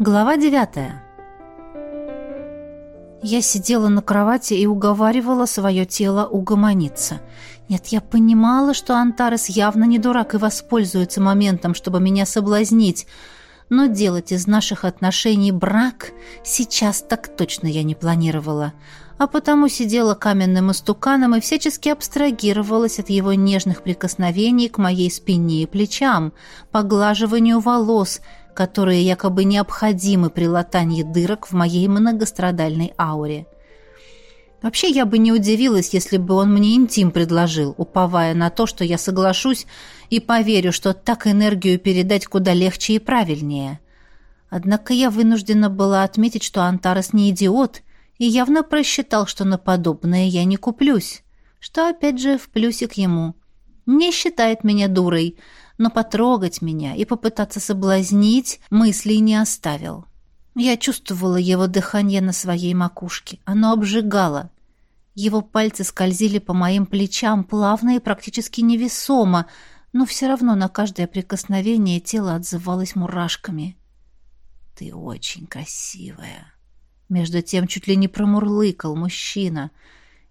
Глава 9. Я сидела на кровати и уговаривала свое тело угомониться. Нет, я понимала, что Антарес явно не дурак и воспользуется моментом, чтобы меня соблазнить, но делать из наших отношений брак сейчас так точно я не планировала. А потому сидела каменным истуканом и всячески абстрагировалась от его нежных прикосновений к моей спине и плечам, поглаживанию волос – которые якобы необходимы при латании дырок в моей многострадальной ауре. Вообще, я бы не удивилась, если бы он мне интим предложил, уповая на то, что я соглашусь и поверю, что так энергию передать куда легче и правильнее. Однако я вынуждена была отметить, что Антарес не идиот и явно просчитал, что на подобное я не куплюсь, что опять же в плюсик ему. Не считает меня дурой, но потрогать меня и попытаться соблазнить мысли не оставил. Я чувствовала его дыхание на своей макушке. Оно обжигало. Его пальцы скользили по моим плечам плавно и практически невесомо, но все равно на каждое прикосновение тело отзывалось мурашками. «Ты очень красивая!» Между тем чуть ли не промурлыкал мужчина.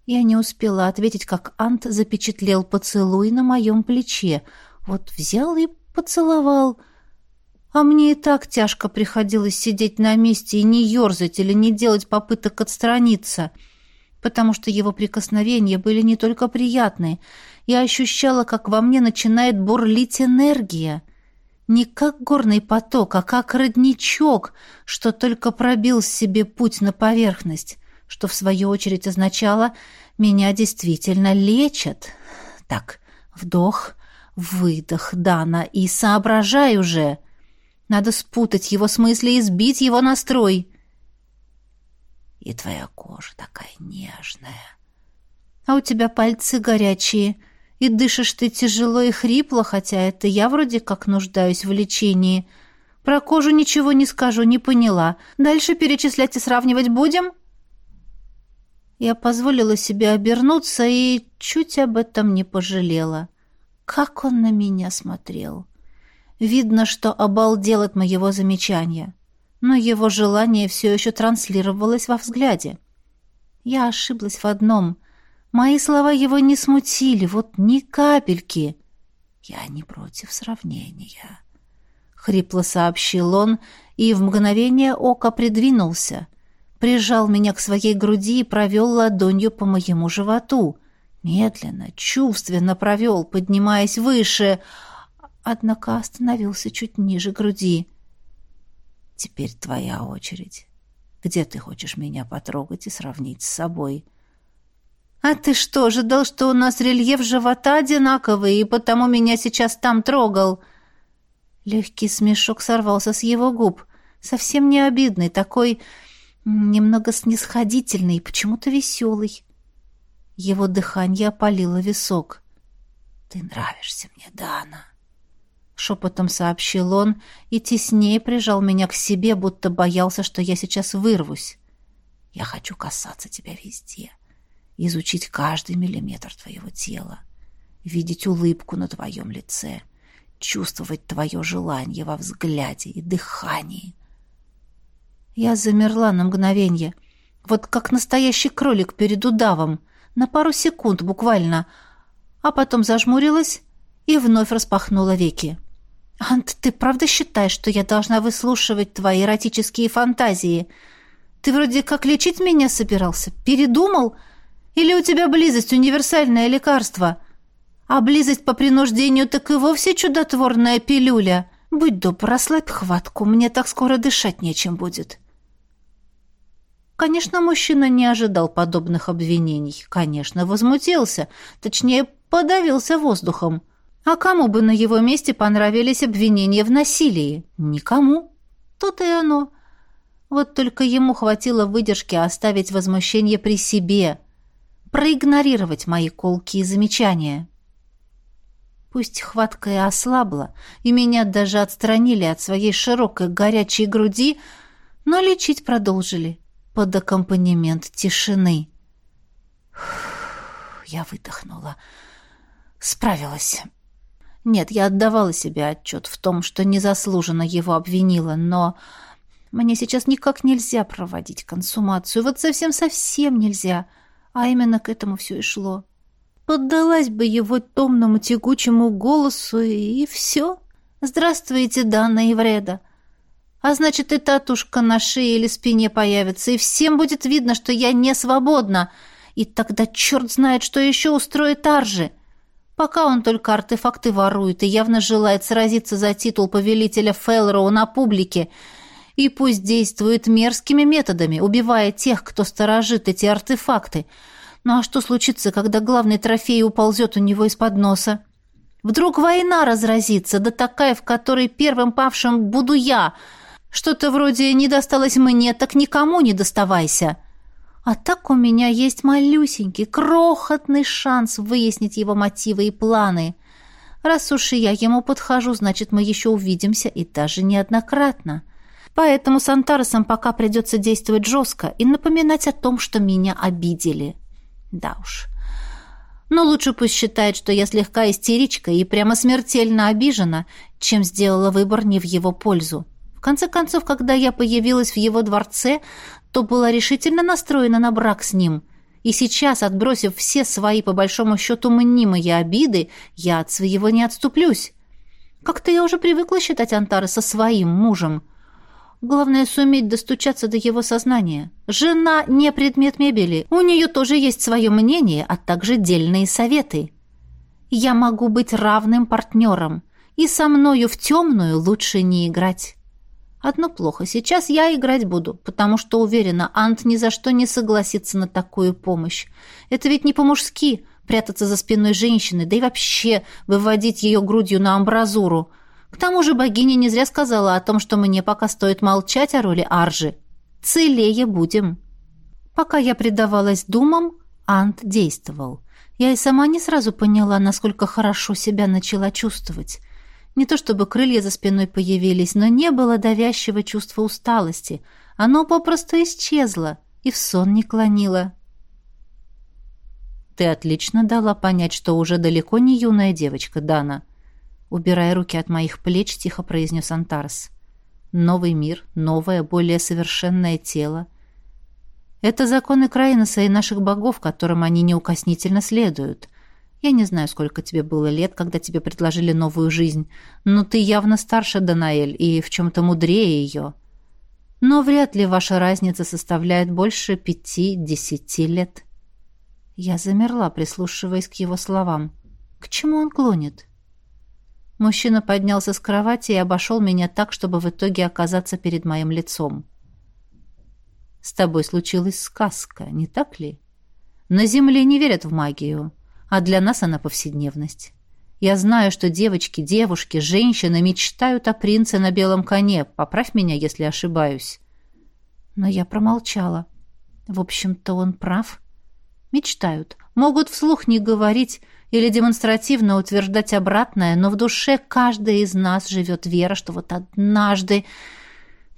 Я не успела ответить, как Ант запечатлел поцелуй на моем плече — вот взял и поцеловал. А мне и так тяжко приходилось сидеть на месте и не ерзать или не делать попыток отстраниться, потому что его прикосновения были не только приятные. Я ощущала, как во мне начинает бурлить энергия. Не как горный поток, а как родничок, что только пробил себе путь на поверхность, что в свою очередь означало «меня действительно лечат». Так, вдох, Выдох Дана и соображай уже. Надо спутать его с и сбить его настрой. И твоя кожа такая нежная. А у тебя пальцы горячие, и дышишь ты тяжело и хрипло, хотя это я вроде как нуждаюсь в лечении. Про кожу ничего не скажу, не поняла. Дальше перечислять и сравнивать будем?» Я позволила себе обернуться и чуть об этом не пожалела. Как он на меня смотрел! Видно, что обалдел от моего замечания. Но его желание все еще транслировалось во взгляде. Я ошиблась в одном. Мои слова его не смутили, вот ни капельки. Я не против сравнения. Хрипло сообщил он и в мгновение ока придвинулся. Прижал меня к своей груди и провел ладонью по моему животу — Медленно, чувственно провел, поднимаясь выше, однако остановился чуть ниже груди. «Теперь твоя очередь. Где ты хочешь меня потрогать и сравнить с собой?» «А ты что, ожидал, что у нас рельеф живота одинаковый, и потому меня сейчас там трогал?» Легкий смешок сорвался с его губ. Совсем не обидный, такой немного снисходительный, и почему-то веселый. Его дыхание опалило висок. «Ты нравишься мне, Дана!» Шепотом сообщил он и теснее прижал меня к себе, будто боялся, что я сейчас вырвусь. «Я хочу касаться тебя везде, изучить каждый миллиметр твоего тела, видеть улыбку на твоем лице, чувствовать твое желание во взгляде и дыхании». Я замерла на мгновение, вот как настоящий кролик перед удавом, на пару секунд буквально, а потом зажмурилась и вновь распахнула веки. «Ант, ты правда считаешь, что я должна выслушивать твои эротические фантазии? Ты вроде как лечить меня собирался, передумал? Или у тебя близость — универсальное лекарство? А близость по принуждению так и вовсе чудотворная пилюля. Будь добр, расслабь хватку, мне так скоро дышать нечем будет». Конечно, мужчина не ожидал подобных обвинений. Конечно, возмутился. Точнее, подавился воздухом. А кому бы на его месте понравились обвинения в насилии? Никому. То-то и оно. Вот только ему хватило выдержки оставить возмущение при себе, проигнорировать мои колки и замечания. Пусть хватка и ослабла, и меня даже отстранили от своей широкой горячей груди, но лечить продолжили под аккомпанемент тишины. Я выдохнула. Справилась. Нет, я отдавала себе отчет в том, что незаслуженно его обвинила, но мне сейчас никак нельзя проводить консумацию. Вот совсем-совсем нельзя. А именно к этому все и шло. Поддалась бы его томному тягучему голосу, и все. Здравствуйте, Дана и а значит, и татушка на шее или спине появится, и всем будет видно, что я не свободна. И тогда черт знает, что еще устроит Аржи. Пока он только артефакты ворует и явно желает сразиться за титул повелителя Фелроу на публике, и пусть действует мерзкими методами, убивая тех, кто сторожит эти артефакты. Ну а что случится, когда главный трофей уползет у него из-под носа? Вдруг война разразится, да такая, в которой первым павшим буду я — что-то вроде «не досталось мне, так никому не доставайся». А так у меня есть малюсенький, крохотный шанс выяснить его мотивы и планы. Раз уж и я ему подхожу, значит, мы еще увидимся и даже неоднократно. Поэтому с Антаросом пока придется действовать жестко и напоминать о том, что меня обидели. Да уж. Но лучше пусть считает, что я слегка истеричка и прямо смертельно обижена, чем сделала выбор не в его пользу. В конце концов, когда я появилась в его дворце, то была решительно настроена на брак с ним. И сейчас, отбросив все свои, по большому счету, мнимые обиды, я от своего не отступлюсь. Как-то я уже привыкла считать Антара со своим мужем. Главное суметь достучаться до его сознания. Жена не предмет мебели. У нее тоже есть свое мнение, а также дельные советы. Я могу быть равным партнером. И со мною в темную лучше не играть. Одно плохо, сейчас я играть буду, потому что уверена, Ант ни за что не согласится на такую помощь. Это ведь не по-мужски прятаться за спиной женщины, да и вообще выводить ее грудью на амбразуру. К тому же богиня не зря сказала о том, что мне пока стоит молчать о роли Аржи. Целее будем. Пока я предавалась думам, Ант действовал. Я и сама не сразу поняла, насколько хорошо себя начала чувствовать. Не то чтобы крылья за спиной появились, но не было давящего чувства усталости. Оно попросту исчезло и в сон не клонило. «Ты отлично дала понять, что уже далеко не юная девочка, Дана», убирая руки от моих плеч, тихо произнес Антарс. «Новый мир, новое, более совершенное тело. Это законы Краиноса и наших богов, которым они неукоснительно следуют. Я не знаю, сколько тебе было лет, когда тебе предложили новую жизнь, но ты явно старше Данаэль и в чем-то мудрее ее. Но вряд ли ваша разница составляет больше пяти-десяти лет. Я замерла, прислушиваясь к его словам. К чему он клонит? Мужчина поднялся с кровати и обошел меня так, чтобы в итоге оказаться перед моим лицом. «С тобой случилась сказка, не так ли? На Земле не верят в магию» а для нас она повседневность. Я знаю, что девочки, девушки, женщины мечтают о принце на белом коне. Поправь меня, если ошибаюсь. Но я промолчала. В общем-то, он прав. Мечтают. Могут вслух не говорить или демонстративно утверждать обратное, но в душе каждая из нас живет вера, что вот однажды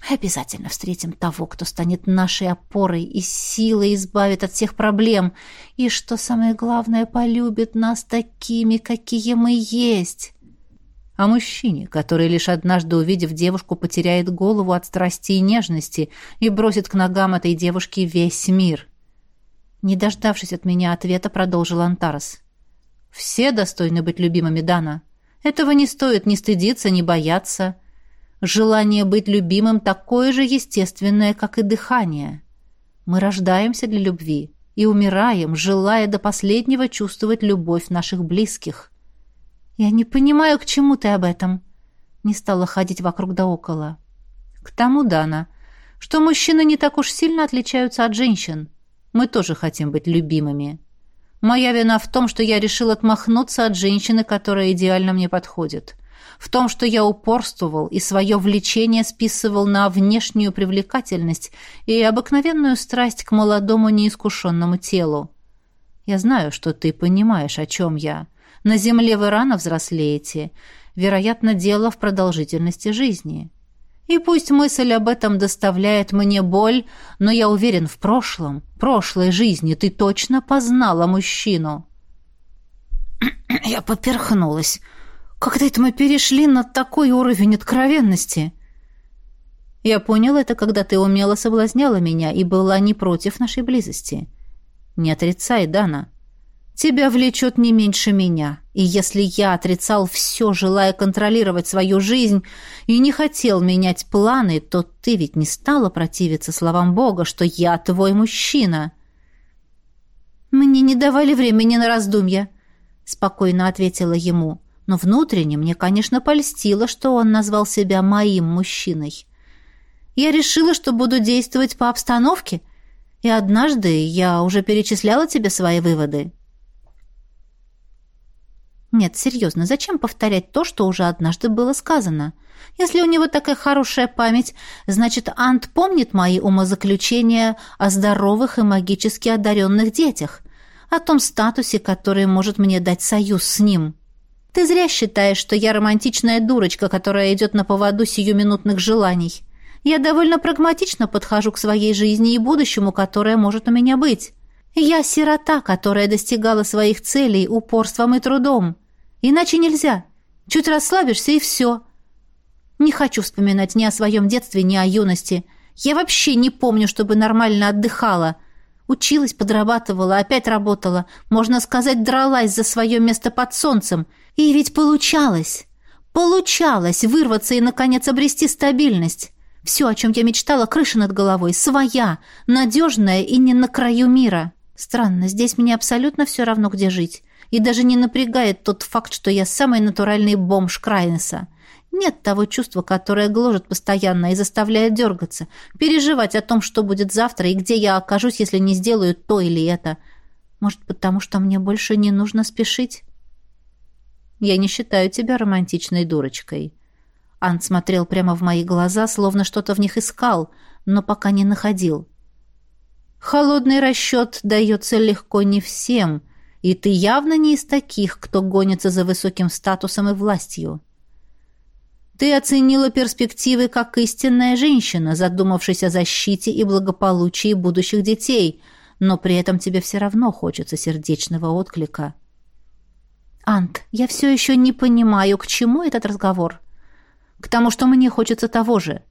Обязательно встретим того, кто станет нашей опорой и силой избавит от всех проблем. И, что самое главное, полюбит нас такими, какие мы есть. А мужчине, который, лишь однажды увидев девушку, потеряет голову от страсти и нежности и бросит к ногам этой девушки весь мир. Не дождавшись от меня ответа, продолжил Антарес. «Все достойны быть любимыми Дана. Этого не стоит ни стыдиться, ни бояться». Желание быть любимым такое же естественное, как и дыхание. Мы рождаемся для любви и умираем, желая до последнего чувствовать любовь наших близких. Я не понимаю, к чему ты об этом. Не стала ходить вокруг да около. К тому, Дана, что мужчины не так уж сильно отличаются от женщин. Мы тоже хотим быть любимыми. Моя вина в том, что я решил отмахнуться от женщины, которая идеально мне подходит в том, что я упорствовал и свое влечение списывал на внешнюю привлекательность и обыкновенную страсть к молодому неискушенному телу. Я знаю, что ты понимаешь, о чем я. На земле вы рано взрослеете. Вероятно, дело в продолжительности жизни. И пусть мысль об этом доставляет мне боль, но я уверен, в прошлом, прошлой жизни ты точно познала мужчину». «Я поперхнулась», когда это мы перешли на такой уровень откровенности? Я понял это, когда ты умело соблазняла меня и была не против нашей близости. Не отрицай, Дана. Тебя влечет не меньше меня. И если я отрицал все, желая контролировать свою жизнь, и не хотел менять планы, то ты ведь не стала противиться словам Бога, что я твой мужчина. Мне не давали времени на раздумья, — спокойно ответила ему. — но внутренне мне, конечно, польстило, что он назвал себя моим мужчиной. Я решила, что буду действовать по обстановке, и однажды я уже перечисляла тебе свои выводы. Нет, серьезно, зачем повторять то, что уже однажды было сказано? Если у него такая хорошая память, значит, Ант помнит мои умозаключения о здоровых и магически одаренных детях, о том статусе, который может мне дать союз с ним». Ты зря считаешь, что я романтичная дурочка, которая идет на поводу сиюминутных желаний. Я довольно прагматично подхожу к своей жизни и будущему, которое может у меня быть. Я сирота, которая достигала своих целей упорством и трудом. Иначе нельзя. Чуть расслабишься и все. Не хочу вспоминать ни о своем детстве, ни о юности. Я вообще не помню, чтобы нормально отдыхала. Училась, подрабатывала, опять работала. Можно сказать, дралась за свое место под солнцем – и ведь получалось. Получалось вырваться и, наконец, обрести стабильность. Все, о чем я мечтала, крыша над головой, своя, надежная и не на краю мира. Странно, здесь мне абсолютно все равно, где жить. И даже не напрягает тот факт, что я самый натуральный бомж Крайнеса. Нет того чувства, которое гложет постоянно и заставляет дергаться, переживать о том, что будет завтра и где я окажусь, если не сделаю то или это. Может, потому что мне больше не нужно спешить? Я не считаю тебя романтичной дурочкой». Ан смотрел прямо в мои глаза, словно что-то в них искал, но пока не находил. «Холодный расчет дается легко не всем, и ты явно не из таких, кто гонится за высоким статусом и властью». Ты оценила перспективы как истинная женщина, задумавшись о защите и благополучии будущих детей, но при этом тебе все равно хочется сердечного отклика. Ант, я все еще не понимаю, к чему этот разговор. К тому, что мне хочется того же.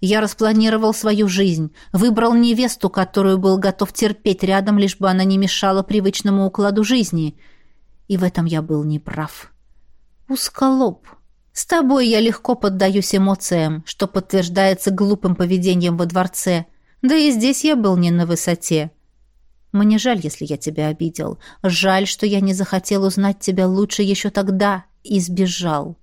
Я распланировал свою жизнь, выбрал невесту, которую был готов терпеть рядом, лишь бы она не мешала привычному укладу жизни. И в этом я был неправ. Усколоб. С тобой я легко поддаюсь эмоциям, что подтверждается глупым поведением во дворце. Да и здесь я был не на высоте. Мне жаль, если я тебя обидел. Жаль, что я не захотел узнать тебя лучше еще тогда и сбежал.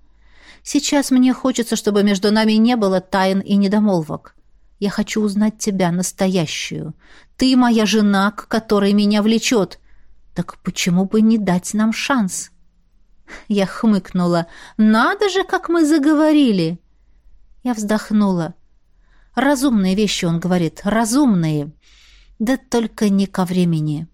Сейчас мне хочется, чтобы между нами не было тайн и недомолвок. Я хочу узнать тебя настоящую. Ты моя жена, к которой меня влечет. Так почему бы не дать нам шанс?» Я хмыкнула. «Надо же, как мы заговорили!» Я вздохнула. «Разумные вещи, он говорит, разумные!» да только не ко времени.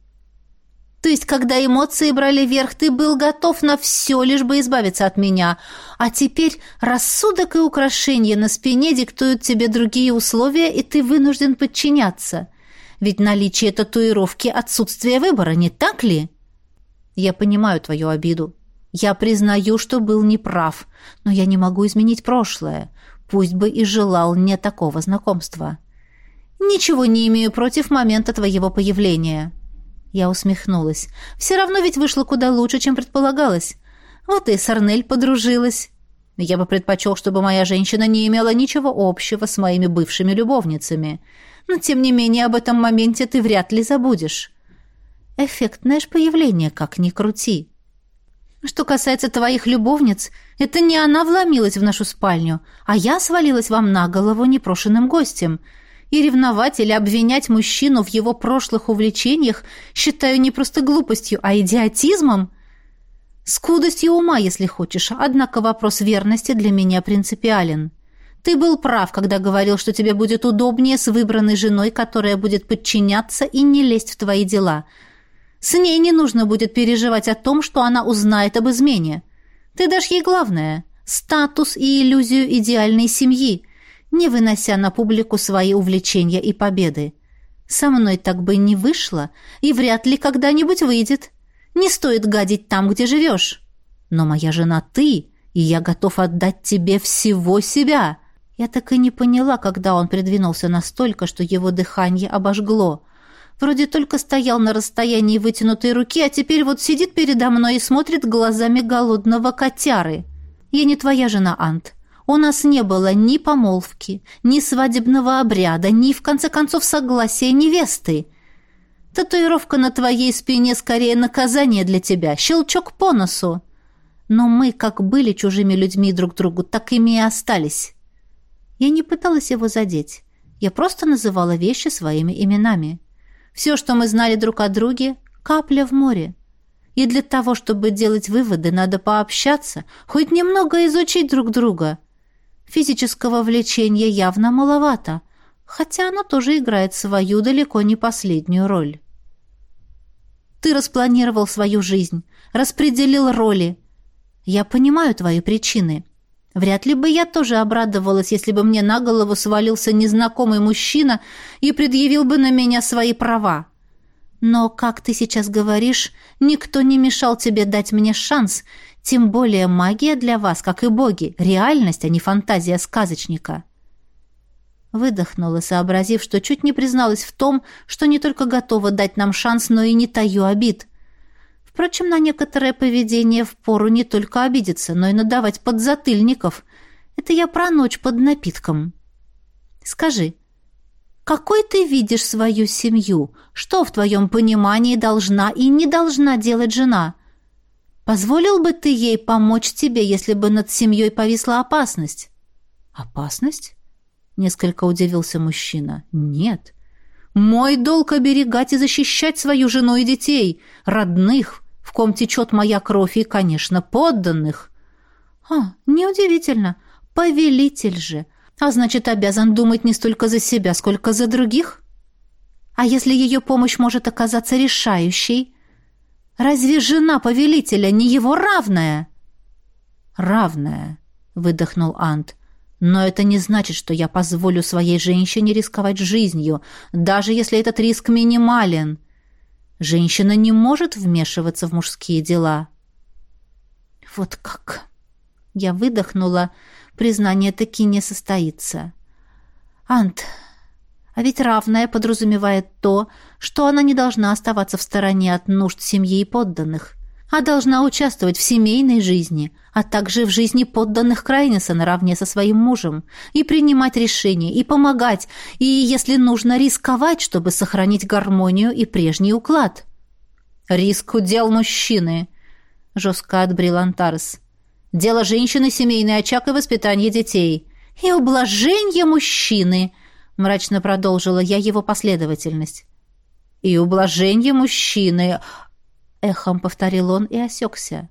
То есть, когда эмоции брали верх, ты был готов на все, лишь бы избавиться от меня. А теперь рассудок и украшения на спине диктуют тебе другие условия, и ты вынужден подчиняться. Ведь наличие татуировки – отсутствие выбора, не так ли? Я понимаю твою обиду. Я признаю, что был неправ, но я не могу изменить прошлое. Пусть бы и желал не такого знакомства. «Ничего не имею против момента твоего появления». Я усмехнулась. «Все равно ведь вышло куда лучше, чем предполагалось. Вот и Сарнель подружилась». Я бы предпочел, чтобы моя женщина не имела ничего общего с моими бывшими любовницами. Но, тем не менее, об этом моменте ты вряд ли забудешь. Эффектное ж появление, как ни крути. Что касается твоих любовниц, это не она вломилась в нашу спальню, а я свалилась вам на голову непрошенным гостем. И ревновать или обвинять мужчину в его прошлых увлечениях считаю не просто глупостью, а идиотизмом. Скудостью ума, если хочешь, однако вопрос верности для меня принципиален. Ты был прав, когда говорил, что тебе будет удобнее с выбранной женой, которая будет подчиняться и не лезть в твои дела. С ней не нужно будет переживать о том, что она узнает об измене. Ты дашь ей главное – статус и иллюзию идеальной семьи – не вынося на публику свои увлечения и победы. Со мной так бы не вышло и вряд ли когда-нибудь выйдет. Не стоит гадить там, где живешь. Но моя жена ты, и я готов отдать тебе всего себя. Я так и не поняла, когда он придвинулся настолько, что его дыхание обожгло. Вроде только стоял на расстоянии вытянутой руки, а теперь вот сидит передо мной и смотрит глазами голодного котяры. Я не твоя жена, Ант. У нас не было ни помолвки, ни свадебного обряда, ни, в конце концов, согласия невесты. Татуировка на твоей спине скорее наказание для тебя, щелчок по носу. Но мы как были чужими людьми друг другу, так ими и остались. Я не пыталась его задеть. Я просто называла вещи своими именами. Все, что мы знали друг о друге, капля в море. И для того, чтобы делать выводы, надо пообщаться, хоть немного изучить друг друга. Физического влечения явно маловато, хотя оно тоже играет свою далеко не последнюю роль. Ты распланировал свою жизнь, распределил роли. Я понимаю твои причины. Вряд ли бы я тоже обрадовалась, если бы мне на голову свалился незнакомый мужчина и предъявил бы на меня свои права. Но как ты сейчас говоришь, никто не мешал тебе дать мне шанс, тем более магия для вас, как и боги, реальность, а не фантазия сказочника. Выдохнула, сообразив, что чуть не призналась в том, что не только готова дать нам шанс, но и не таю обид. Впрочем, на некоторое поведение впору не только обидеться, но и надавать подзатыльников. Это я про ночь под напитком. Скажи, — какой ты видишь свою семью? Что в твоем понимании должна и не должна делать жена? Позволил бы ты ей помочь тебе, если бы над семьей повисла опасность? Опасность? Несколько удивился мужчина. Нет. Мой долг оберегать и защищать свою жену и детей, родных, в ком течет моя кровь и, конечно, подданных. А, неудивительно. Повелитель же — а значит, обязан думать не столько за себя, сколько за других? А если ее помощь может оказаться решающей? Разве жена повелителя не его равная? Равная, выдохнул Ант. Но это не значит, что я позволю своей женщине рисковать жизнью, даже если этот риск минимален. Женщина не может вмешиваться в мужские дела. Вот как. Я выдохнула, признание таки не состоится. Ант, а ведь равное подразумевает то, что она не должна оставаться в стороне от нужд семьи и подданных, а должна участвовать в семейной жизни, а также в жизни подданных Крайниса наравне со своим мужем, и принимать решения, и помогать, и, если нужно, рисковать, чтобы сохранить гармонию и прежний уклад. «Риск удел мужчины», — жестко отбрил Антарес. Дело женщины – семейный очаг и воспитание детей. И ублажение мужчины, мрачно продолжила я его последовательность. И ублажение мужчины, эхом повторил он и осекся.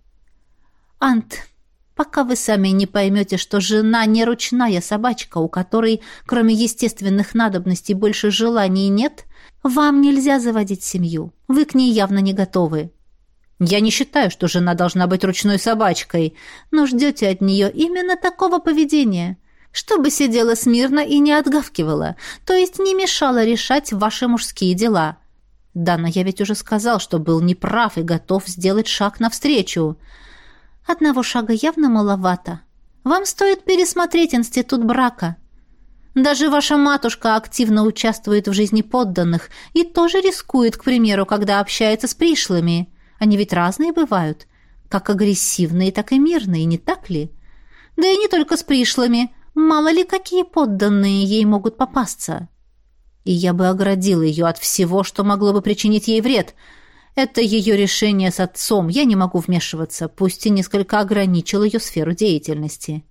Ант, пока вы сами не поймете, что жена не ручная собачка, у которой, кроме естественных надобностей, больше желаний нет, вам нельзя заводить семью. Вы к ней явно не готовы. Я не считаю, что жена должна быть ручной собачкой, но ждете от нее именно такого поведения, чтобы сидела смирно и не отгавкивала, то есть не мешала решать ваши мужские дела. Да, но я ведь уже сказал, что был неправ и готов сделать шаг навстречу. Одного шага явно маловато. Вам стоит пересмотреть институт брака. Даже ваша матушка активно участвует в жизни подданных и тоже рискует, к примеру, когда общается с пришлыми». Они ведь разные бывают, как агрессивные, так и мирные, не так ли? Да и не только с пришлыми. Мало ли какие подданные ей могут попасться. И я бы оградил ее от всего, что могло бы причинить ей вред. Это ее решение с отцом. Я не могу вмешиваться, пусть и несколько ограничил ее сферу деятельности.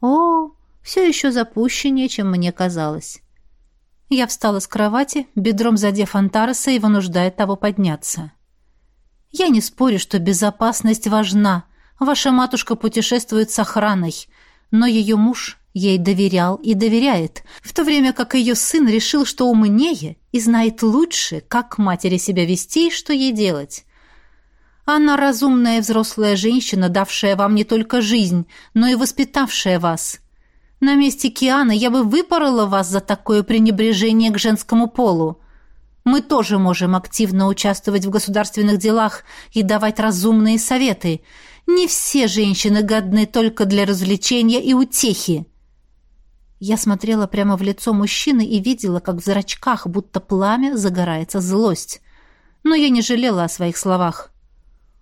О, все еще запущеннее, чем мне казалось. Я встала с кровати, бедром задев Антараса и вынуждая того подняться. — я не спорю, что безопасность важна. Ваша матушка путешествует с охраной, но ее муж ей доверял и доверяет, в то время как ее сын решил, что умнее и знает лучше, как матери себя вести и что ей делать. Она разумная взрослая женщина, давшая вам не только жизнь, но и воспитавшая вас. На месте Кианы я бы выпорола вас за такое пренебрежение к женскому полу. Мы тоже можем активно участвовать в государственных делах и давать разумные советы. Не все женщины годны только для развлечения и утехи. Я смотрела прямо в лицо мужчины и видела, как в зрачках, будто пламя, загорается злость. Но я не жалела о своих словах.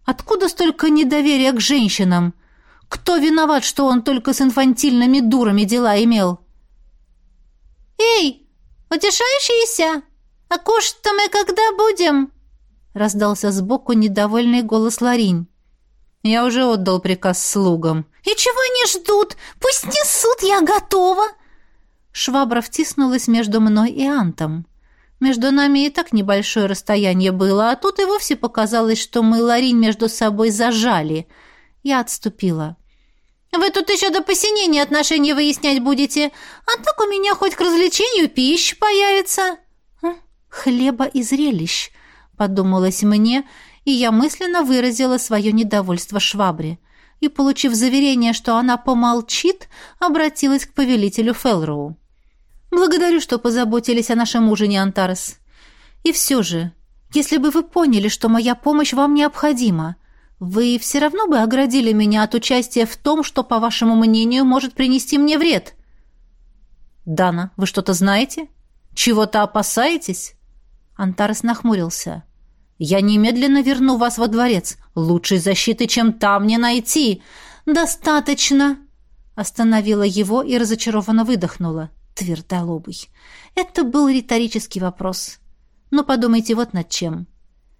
Откуда столько недоверия к женщинам? Кто виноват, что он только с инфантильными дурами дела имел? «Эй, утешающиеся!» А кушать-то мы когда будем?» Раздался сбоку недовольный голос Ларинь. Я уже отдал приказ слугам. «И чего они ждут? Пусть несут, я готова!» Швабра втиснулась между мной и Антом. Между нами и так небольшое расстояние было, а тут и вовсе показалось, что мы Ларинь между собой зажали. Я отступила. «Вы тут еще до посинения отношения выяснять будете, а так у меня хоть к развлечению пища появится!» хлеба и зрелищ», — подумалось мне, и я мысленно выразила свое недовольство Швабре. И, получив заверение, что она помолчит, обратилась к повелителю Фелроу. «Благодарю, что позаботились о нашем ужине, Антарес. И все же, если бы вы поняли, что моя помощь вам необходима, вы все равно бы оградили меня от участия в том, что, по вашему мнению, может принести мне вред». «Дана, вы что-то знаете? Чего-то опасаетесь?» Антарес нахмурился. «Я немедленно верну вас во дворец. Лучшей защиты, чем там, не найти. Достаточно!» Остановила его и разочарованно выдохнула. Твердолобый. Это был риторический вопрос. Но подумайте вот над чем.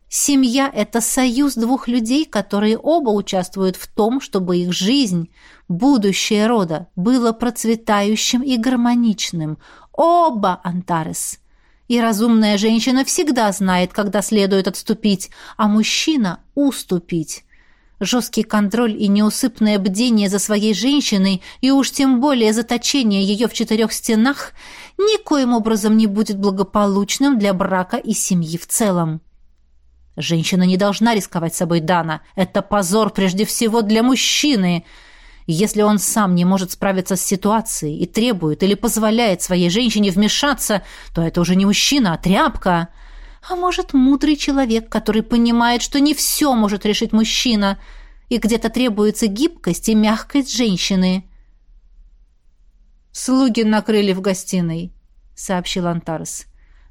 Семья – это союз двух людей, которые оба участвуют в том, чтобы их жизнь, будущее рода, было процветающим и гармоничным. Оба, Антарес – и разумная женщина всегда знает, когда следует отступить, а мужчина – уступить. Жесткий контроль и неусыпное бдение за своей женщиной, и уж тем более заточение ее в четырех стенах, никоим образом не будет благополучным для брака и семьи в целом. Женщина не должна рисковать собой Дана. Это позор прежде всего для мужчины – если он сам не может справиться с ситуацией и требует или позволяет своей женщине вмешаться, то это уже не мужчина, а тряпка. А может, мудрый человек, который понимает, что не все может решить мужчина, и где-то требуется гибкость и мягкость женщины. «Слуги накрыли в гостиной», — сообщил Антарес.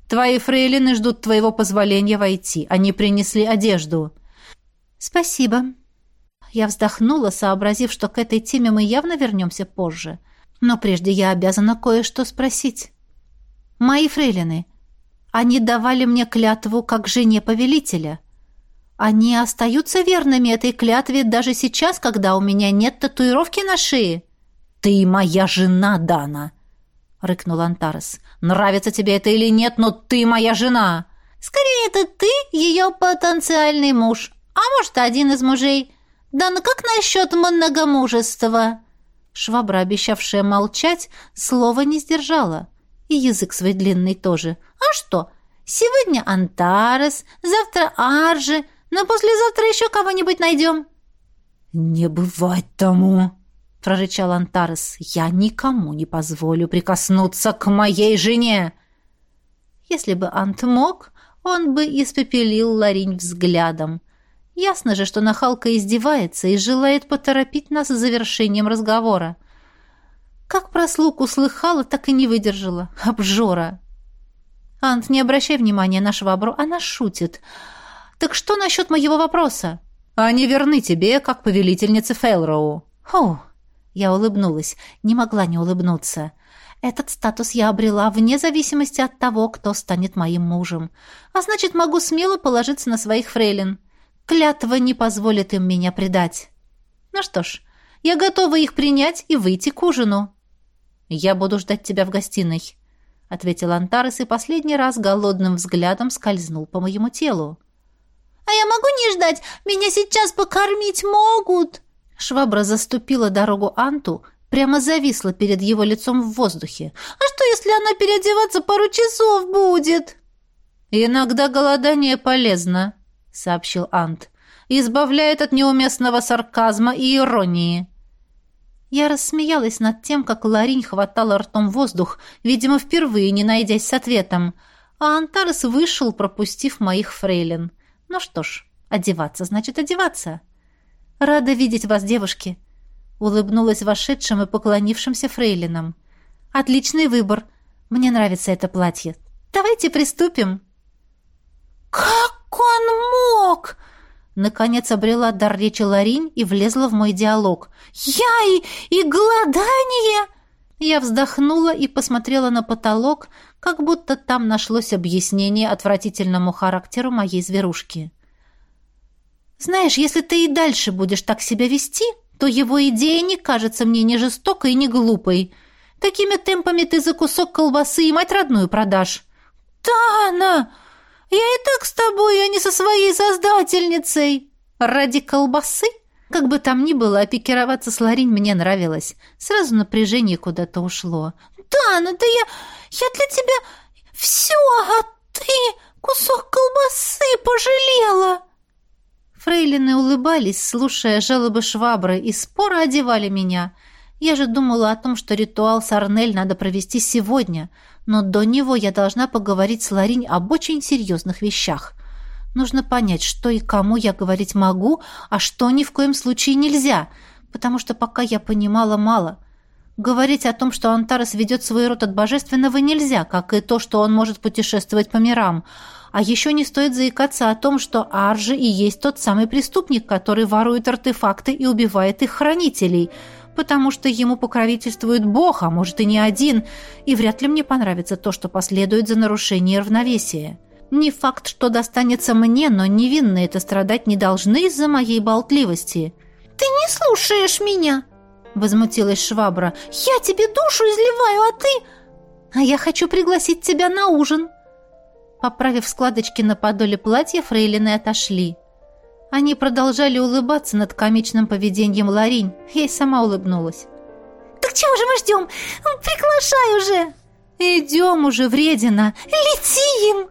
«Твои фрейлины ждут твоего позволения войти. Они принесли одежду». «Спасибо», я вздохнула, сообразив, что к этой теме мы явно вернемся позже. Но прежде я обязана кое-что спросить. «Мои фрейлины, они давали мне клятву как жене повелителя. Они остаются верными этой клятве даже сейчас, когда у меня нет татуировки на шее?» «Ты моя жена, Дана!» — рыкнул Антарес. «Нравится тебе это или нет, но ты моя жена!» «Скорее, это ты ее потенциальный муж, а может, один из мужей!» «Да ну как насчет многомужества?» Швабра, обещавшая молчать, слова не сдержала. И язык свой длинный тоже. «А что? Сегодня Антарес, завтра Аржи, но послезавтра еще кого-нибудь найдем». «Не бывать тому!» — прорычал Антарес. «Я никому не позволю прикоснуться к моей жене!» Если бы Ант мог, он бы испепелил Ларинь взглядом. Ясно же, что нахалка издевается и желает поторопить нас с завершением разговора. Как про слуг услыхала, так и не выдержала. Обжора! Ант, не обращай внимания на швабру, она шутит. Так что насчет моего вопроса? А Они верны тебе, как повелительницы Фейлроу. Хо! Я улыбнулась, не могла не улыбнуться. Этот статус я обрела вне зависимости от того, кто станет моим мужем. А значит, могу смело положиться на своих фрейлин. Клятва не позволит им меня предать. Ну что ж, я готова их принять и выйти к ужину. Я буду ждать тебя в гостиной, ответил Антарес и последний раз голодным взглядом скользнул по моему телу. А я могу не ждать, меня сейчас покормить могут. Швабра заступила дорогу Анту, прямо зависла перед его лицом в воздухе. А что, если она переодеваться пару часов будет? Иногда голодание полезно, — сообщил Ант. «Избавляет от неуместного сарказма и иронии». Я рассмеялась над тем, как Ларинь хватала ртом воздух, видимо, впервые не найдясь с ответом, а Антарес вышел, пропустив моих фрейлин. «Ну что ж, одеваться значит одеваться». «Рада видеть вас, девушки», — улыбнулась вошедшим и поклонившимся фрейлинам. «Отличный выбор. Мне нравится это платье. Давайте приступим». «Как он мог?» Наконец обрела дар речи Ларин и влезла в мой диалог. «Я и, и голодание!» Я вздохнула и посмотрела на потолок, как будто там нашлось объяснение отвратительному характеру моей зверушки. «Знаешь, если ты и дальше будешь так себя вести, то его идея не кажется мне ни жестокой, ни глупой. Такими темпами ты за кусок колбасы и мать родную продашь». «Да, она!» Я и так с тобой, а не со своей создательницей. Ради колбасы? Как бы там ни было, а Опекироваться с Ларин мне нравилось. Сразу напряжение куда-то ушло. Да, но да я... Я для тебя... Все, а ты кусок колбасы пожалела. Фрейлины улыбались, слушая жалобы швабры, и споро одевали меня. Я же думала о том, что ритуал с Арнель надо провести сегодня — но до него я должна поговорить с Ларинь об очень серьезных вещах. Нужно понять, что и кому я говорить могу, а что ни в коем случае нельзя, потому что пока я понимала мало. Говорить о том, что Антарес ведет свой род от божественного нельзя, как и то, что он может путешествовать по мирам. А еще не стоит заикаться о том, что Аржи и есть тот самый преступник, который ворует артефакты и убивает их хранителей – потому что ему покровительствует Бог, а может и не один, и вряд ли мне понравится то, что последует за нарушение равновесия. Не факт, что достанется мне, но невинные это страдать не должны из-за моей болтливости. «Ты не слушаешь меня!» — возмутилась швабра. «Я тебе душу изливаю, а ты...» «А я хочу пригласить тебя на ужин!» Поправив складочки на подоле платья, фрейлины отошли. Они продолжали улыбаться над комичным поведением Ларинь. Ей сама улыбнулась. «Так чего же мы ждем? Приглашай уже!» «Идем уже, вредина! Летим!»